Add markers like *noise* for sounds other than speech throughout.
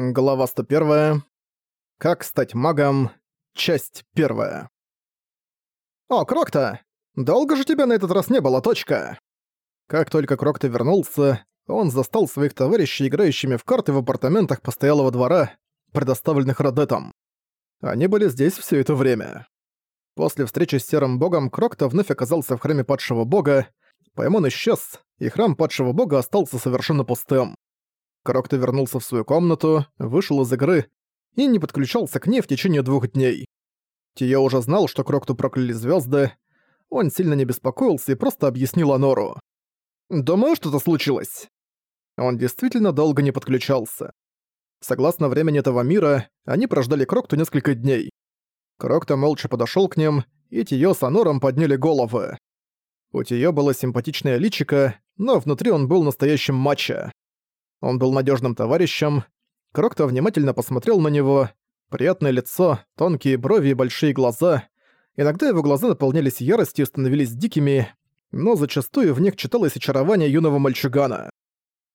Глава 101. Как стать магом. Часть 1. «О, Крокта! Долго же тебя на этот раз не было, точка!» Как только Крокта вернулся, он застал своих товарищей, играющими в карты в апартаментах постоялого двора, предоставленных Родетом. Они были здесь все это время. После встречи с Серым Богом Крокта вновь оказался в храме Падшего Бога, Паймон исчез, и храм Падшего Бога остался совершенно пустым. Крокто вернулся в свою комнату, вышел из игры и не подключался к ней в течение двух дней. Тия уже знал, что Крокту прокляли звезды. Он сильно не беспокоился и просто объяснил Анору. «Думаю, что-то случилось». Он действительно долго не подключался. Согласно времени этого мира, они прождали Крокту несколько дней. Крокто молча подошёл к ним, и Тиё с Анором подняли головы. У Тиё было симпатичное личико, но внутри он был настоящим мачо. Он был надежным товарищем. Крокто внимательно посмотрел на него. Приятное лицо, тонкие брови и большие глаза. Иногда его глаза наполнялись яростью и становились дикими, но зачастую в них читалось очарование юного мальчугана.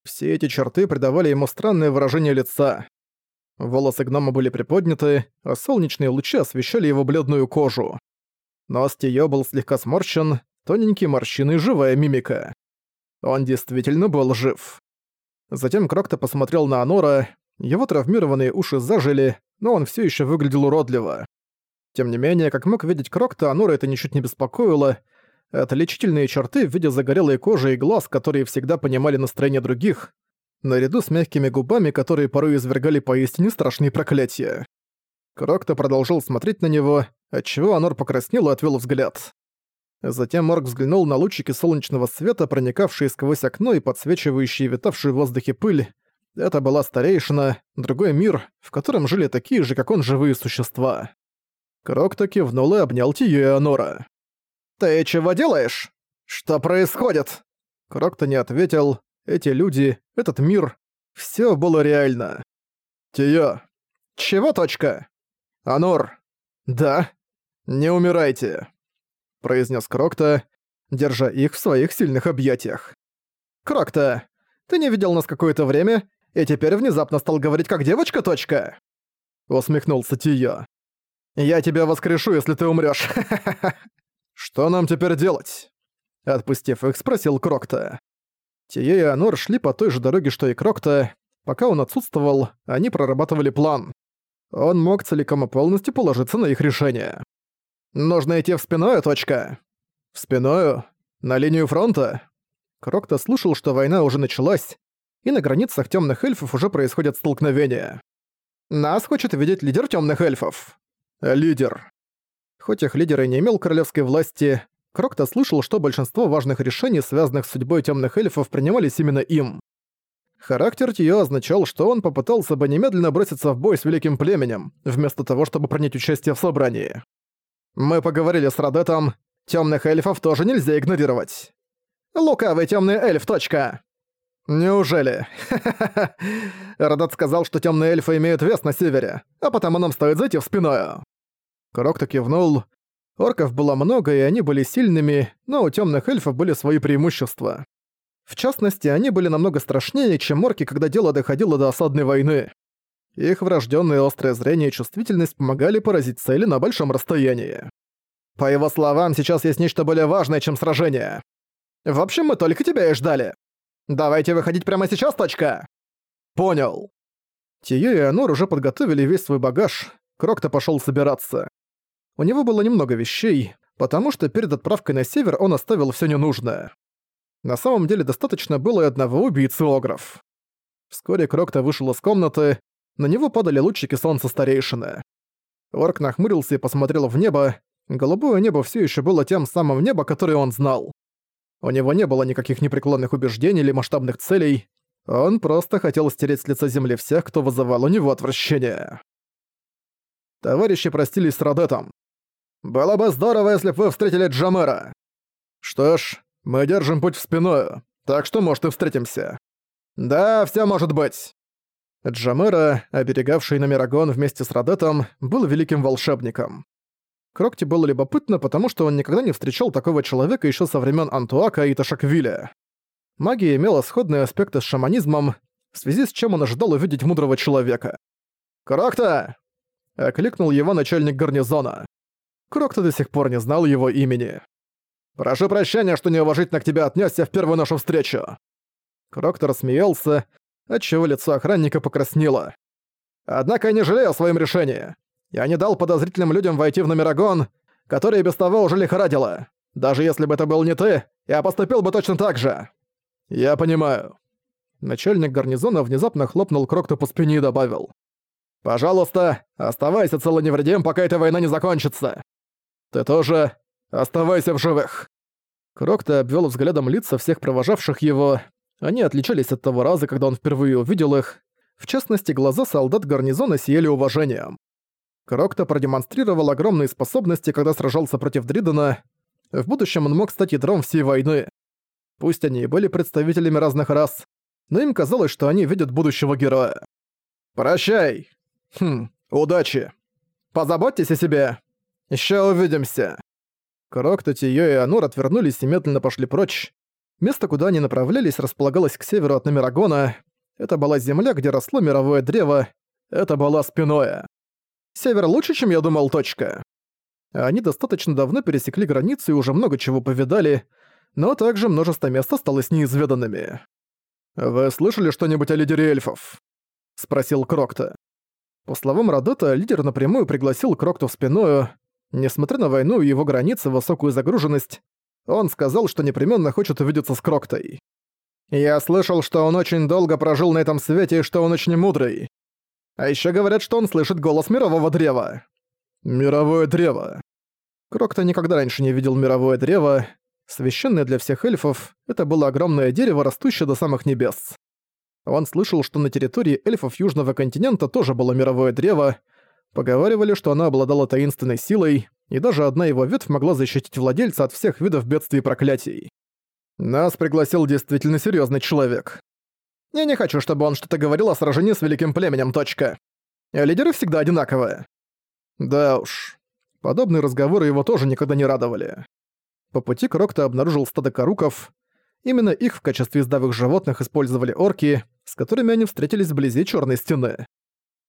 Все эти черты придавали ему странное выражение лица. Волосы гнома были приподняты, а солнечные лучи освещали его бледную кожу. Нос Тиё был слегка сморщен, тоненькие морщины и живая мимика. Он действительно был жив. Затем Крокто посмотрел на Анора, его травмированные уши зажили, но он все еще выглядел уродливо. Тем не менее, как мог видеть Крокто, Анора это ничуть не беспокоило. Отличительные черты в виде загорелой кожи и глаз, которые всегда понимали настроение других, наряду с мягкими губами, которые порой извергали поистине страшные проклятия. Крокто продолжил смотреть на него, отчего Анор покраснел и отвел взгляд. Затем Морг взглянул на лучики солнечного света, проникавшие сквозь окно и подсвечивающие витавшую в воздухе пыль. Это была старейшина, другой мир, в котором жили такие же, как он, живые существа. Крокто кивнул и обнял Тию и Анора. «Ты чего делаешь? Что происходит?» Крокто не ответил. Эти люди, этот мир, все было реально. «Тия». «Чего, точка?» «Анор». «Да». «Не умирайте» произнес Крокта, держа их в своих сильных объятиях. «Крокта, ты не видел нас какое-то время, и теперь внезапно стал говорить как девочка, точка?» Усмехнулся Тио. «Я тебя воскрешу, если ты умрёшь. *laughs* Что нам теперь делать?» Отпустив их, спросил Крокта. Тие и Анор шли по той же дороге, что и Крокта. Пока он отсутствовал, они прорабатывали план. Он мог целиком и полностью положиться на их решение. «Нужно идти в спиную, точка!» «В спиную? На линию фронта?» Крокто слышал, что война уже началась, и на границах темных эльфов уже происходят столкновения. «Нас хочет видеть лидер темных эльфов». «Лидер». Хоть их лидер и не имел королевской власти, Крокто слышал, что большинство важных решений, связанных с судьбой темных эльфов, принимались именно им. Характер Тио означал, что он попытался бы немедленно броситься в бой с великим племенем, вместо того, чтобы принять участие в собрании. Мы поговорили с Радетом. Тёмных эльфов тоже нельзя игнорировать. Лукавый тёмный эльф, точка. Неужели? *laughs* Радет сказал, что тёмные эльфы имеют вес на севере, а потому нам стоит зайти в спиную. Крокто кивнул. Орков было много, и они были сильными, но у тёмных эльфов были свои преимущества. В частности, они были намного страшнее, чем орки, когда дело доходило до осадной войны. Их врожденное острое зрение и чувствительность помогали поразить цели на большом расстоянии. По его словам, сейчас есть нечто более важное, чем сражение. В общем, мы только тебя и ждали. Давайте выходить прямо сейчас, точка. Понял. Тиё и Анор уже подготовили весь свой багаж, Крокто пошёл собираться. У него было немного вещей, потому что перед отправкой на север он оставил всё ненужное. На самом деле достаточно было и одного убийцы Огров. Вскоре Крокто вышел из комнаты, на него падали лучики солнца старейшины. Орк нахмурился и посмотрел в небо. Голубое небо все еще было тем самым небо, которое он знал. У него не было никаких непреклонных убеждений или масштабных целей. Он просто хотел стереть с лица земли всех, кто вызывал у него отвращение. Товарищи простились с Родетом. «Было бы здорово, если бы вы встретили Джамера». «Что ж, мы держим путь в спиную, так что, может, и встретимся». «Да, все может быть». Джамера, оберегавший Номерагон вместе с Радетом, был великим волшебником. Крокти было любопытно, потому что он никогда не встречал такого человека еще со времен Антуака и Ташаквиля. Магия имела сходные аспекты с шаманизмом. в связи с чем он ожидал увидеть мудрого человека. «Крокта!» — окликнул его начальник гарнизона. Крокта до сих пор не знал его имени. «Прошу прощения, что неуважительно к тебе отнесся в первую нашу встречу!» Крокта рассмеялся, отчего лицо охранника покраснело. «Однако я не жалею о своем решении. Я не дал подозрительным людям войти в номерагон, который без того уже лихорадило. Даже если бы это был не ты, я поступил бы точно так же». «Я понимаю». Начальник гарнизона внезапно хлопнул Крокта по спине и добавил. «Пожалуйста, оставайся цело невредим, пока эта война не закончится. Ты тоже оставайся в живых». Крокта обвел взглядом лица всех провожавших его. Они отличались от того раза, когда он впервые увидел их. В частности, глаза солдат гарнизона сияли уважением. Крокта продемонстрировал огромные способности, когда сражался против Дридена. В будущем он мог стать ядром всей войны. Пусть они и были представителями разных рас, но им казалось, что они видят будущего героя. «Прощай!» «Хм, удачи. Позаботьтесь о себе. Ещё увидимся». Крокто, Тиё и Анур отвернулись и медленно пошли прочь. Место, куда они направлялись, располагалось к северу от Номерагона. Это была земля, где росло мировое древо. Это была спиное. Север лучше, чем я думал, точка. Они достаточно давно пересекли границу и уже много чего повидали, но также множество мест осталось неизведанными. «Вы слышали что-нибудь о лидере эльфов?» — спросил Крокто. По словам Радота, лидер напрямую пригласил Крокту в спиную. Несмотря на войну и его границы, высокую загруженность, он сказал, что непременно хочет увидеться с Кроктой. «Я слышал, что он очень долго прожил на этом свете и что он очень мудрый. А еще говорят, что он слышит голос мирового древа». «Мировое древо». Крокта никогда раньше не видел мировое древо. Священное для всех эльфов, это было огромное дерево, растущее до самых небес. Он слышал, что на территории эльфов Южного континента тоже было мировое древо, поговаривали, что оно обладало таинственной силой, и даже одна его ветвь могла защитить владельца от всех видов бедствий и проклятий. Нас пригласил действительно серьезный человек. Я не хочу, чтобы он что-то говорил о сражении с великим племенем, точка. Лидеры всегда одинаковые. Да уж. Подобные разговоры его тоже никогда не радовали. По пути Крокта обнаружил стадо коруков. Именно их в качестве ездовых животных использовали орки, с которыми они встретились вблизи Черной стены.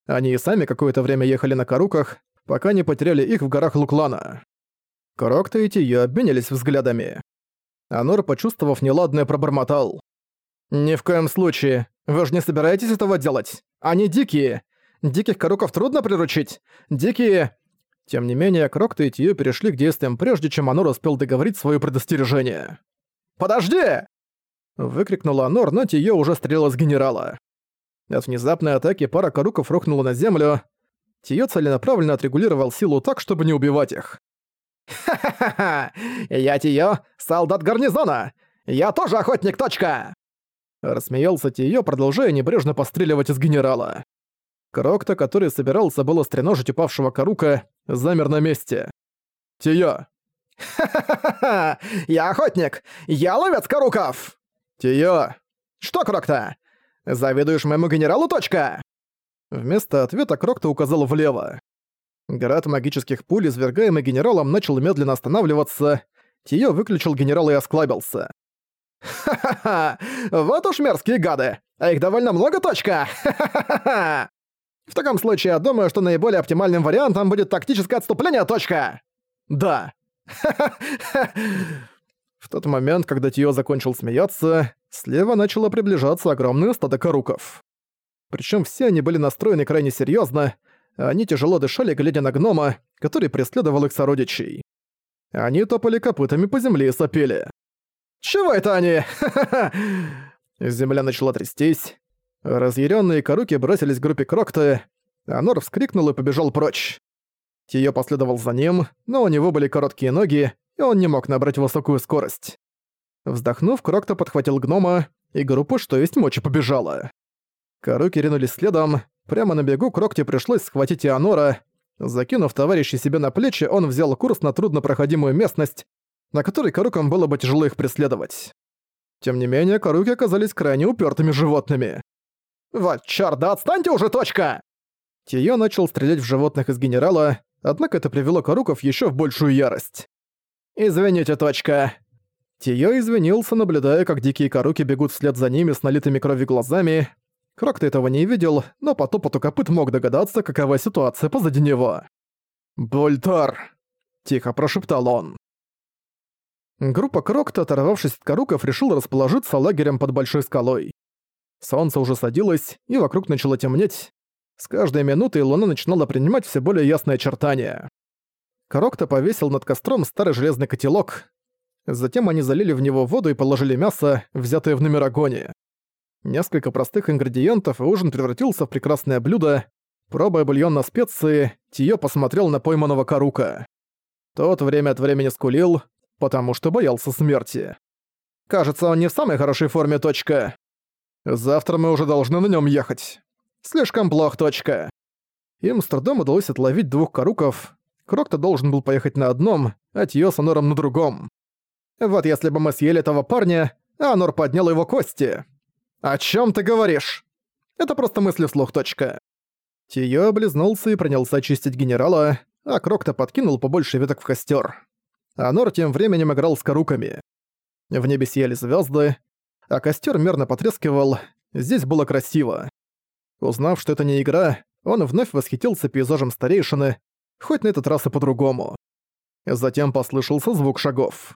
Они и сами какое-то время ехали на коруках, пока не потеряли их в горах Луклана. Крокта и Тиё обменялись взглядами. Анор, почувствовав неладное, пробормотал. «Ни в коем случае. Вы же не собираетесь этого делать? Они дикие. Диких коруков трудно приручить. Дикие...» Тем не менее, Крокта и Тиё перешли к действиям прежде, чем Анор успел договорить свое предостережение. «Подожди!» Выкрикнула Анор, но Тиё уже стреляла с генерала. От внезапной атаки пара коруков рухнула на землю. Тиё целенаправленно отрегулировал силу так, чтобы не убивать их. «Ха-ха-ха! Я Тиё, солдат гарнизона! Я тоже охотник, точка!» Рассмеялся Тиё, продолжая небрежно постреливать из генерала. Крокта, который собирался было стреножить упавшего Карука, замер на месте. «Тиё!» «Ха-ха-ха! Я охотник! Я ловец Каруков!» «Тиё!» «Что, Крокта? Завидуешь моему генералу, точка?» Вместо ответа Крокта указал влево. Град магических пуль, извергаемый генералом, начал медленно останавливаться. Тиё выключил генерала и осклабился. «Ха-ха-ха! Вот уж мерзкие гады! А их довольно много, точка! Ха-ха-ха! В таком случае, я думаю, что наиболее оптимальным вариантом будет тактическое отступление, точка! Да! Ха-ха-ха!» В тот момент, когда Тио закончил смеяться, слева начало приближаться огромное стадо коруков. Причем все они были настроены крайне серьезно, а они тяжело дышали, глядя на гнома, который преследовал их сородичей. Они топали копытами по земле и сопели. «Чего это они? Ха-ха-ха!» *laughs* Земля начала трястись. Разъяренные коруки бросились к группе Крокта. Анор вскрикнул и побежал прочь. Тио последовал за ним, но у него были короткие ноги, и он не мог набрать высокую скорость. Вздохнув, Крокто подхватил гнома, и группа что есть мочи побежала. Коруки ринулись следом, прямо на бегу Крокте пришлось схватить Ионора. Закинув товарища себе на плечи, он взял курс на труднопроходимую местность, на которой Карукам было бы тяжело их преследовать. Тем не менее, Каруки оказались крайне упертыми животными. «Вот чёрт, да отстаньте уже, точка!» Тиё начал стрелять в животных из генерала, однако это привело Каруков еще в большую ярость. «Извините, точка». Тиё извинился, наблюдая, как дикие коруки бегут вслед за ними с налитыми кровью глазами. Крокто этого не видел, но по топоту копыт мог догадаться, какова ситуация позади него. «Бультар!» – тихо прошептал он. Группа Крокта, оторвавшись от Каруков, решила расположиться лагерем под большой скалой. Солнце уже садилось, и вокруг начало темнеть. С каждой минутой луна начинала принимать все более ясные очертания. Крокта повесил над костром старый железный котелок. Затем они залили в него воду и положили мясо, взятое в Номерагоне. Несколько простых ингредиентов, и ужин превратился в прекрасное блюдо. Пробуя бульон на специи, Тиё посмотрел на пойманного Карука. Тот время от времени скулил, потому что боялся смерти. «Кажется, он не в самой хорошей форме, точка. Завтра мы уже должны на нем ехать. Слишком плохо, точка». Им с трудом удалось отловить двух каруков. Крокто должен был поехать на одном, а Тио с Анором на другом. Вот если бы мы съели этого парня, а Анор поднял его кости. «О чем ты говоришь?» Это просто мысли вслух, точка. Тио облизнулся и принялся очистить генерала, а Крокто подкинул побольше веток в костер. Анор тем временем играл с коруками. В небе сияли звезды, а костер мерно потрескивал, здесь было красиво. Узнав, что это не игра, он вновь восхитился пейзажем старейшины, хоть на этот раз и по-другому. Затем послышался звук шагов.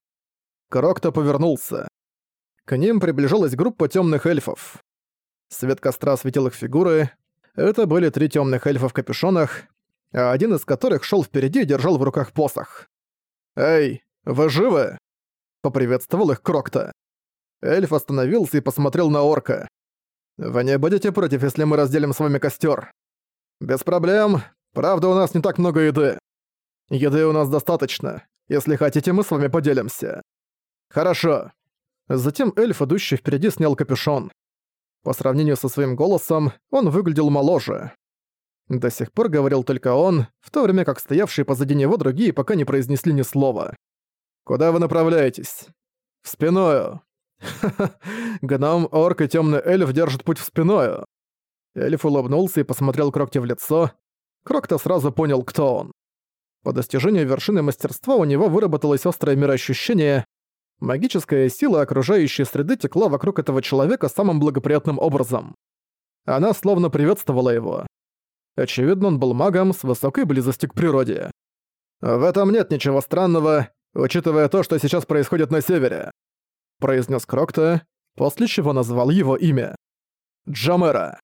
Крокто повернулся. К ним приближалась группа темных эльфов. Свет костра осветил их фигуры. Это были три темных эльфа в капюшонах, а один из которых шел впереди и держал в руках посох. «Эй, вы живы?» — поприветствовал их Крокта. Эльф остановился и посмотрел на орка. «Вы не будете против, если мы разделим с вами костер? «Без проблем. Правда, у нас не так много еды. Еды у нас достаточно. Если хотите, мы с вами поделимся». «Хорошо». Затем эльф, идущий впереди, снял капюшон. По сравнению со своим голосом, он выглядел моложе. До сих пор говорил только он, в то время как стоявшие позади него другие пока не произнесли ни слова. «Куда вы направляетесь?» «В спиною». «Ха-ха, *laughs* гном, орк и тёмный эльф держат путь в спиною». Эльф улыбнулся и посмотрел Крокте в лицо. Крокта сразу понял, кто он. По достижению вершины мастерства у него выработалось острое мироощущение. Магическая сила окружающей среды текла вокруг этого человека самым благоприятным образом. Она словно приветствовала его. Очевидно, он был магом с высокой близостью к природе. «В этом нет ничего странного, учитывая то, что сейчас происходит на севере», произнес Крокта, после чего назвал его имя. Джамера.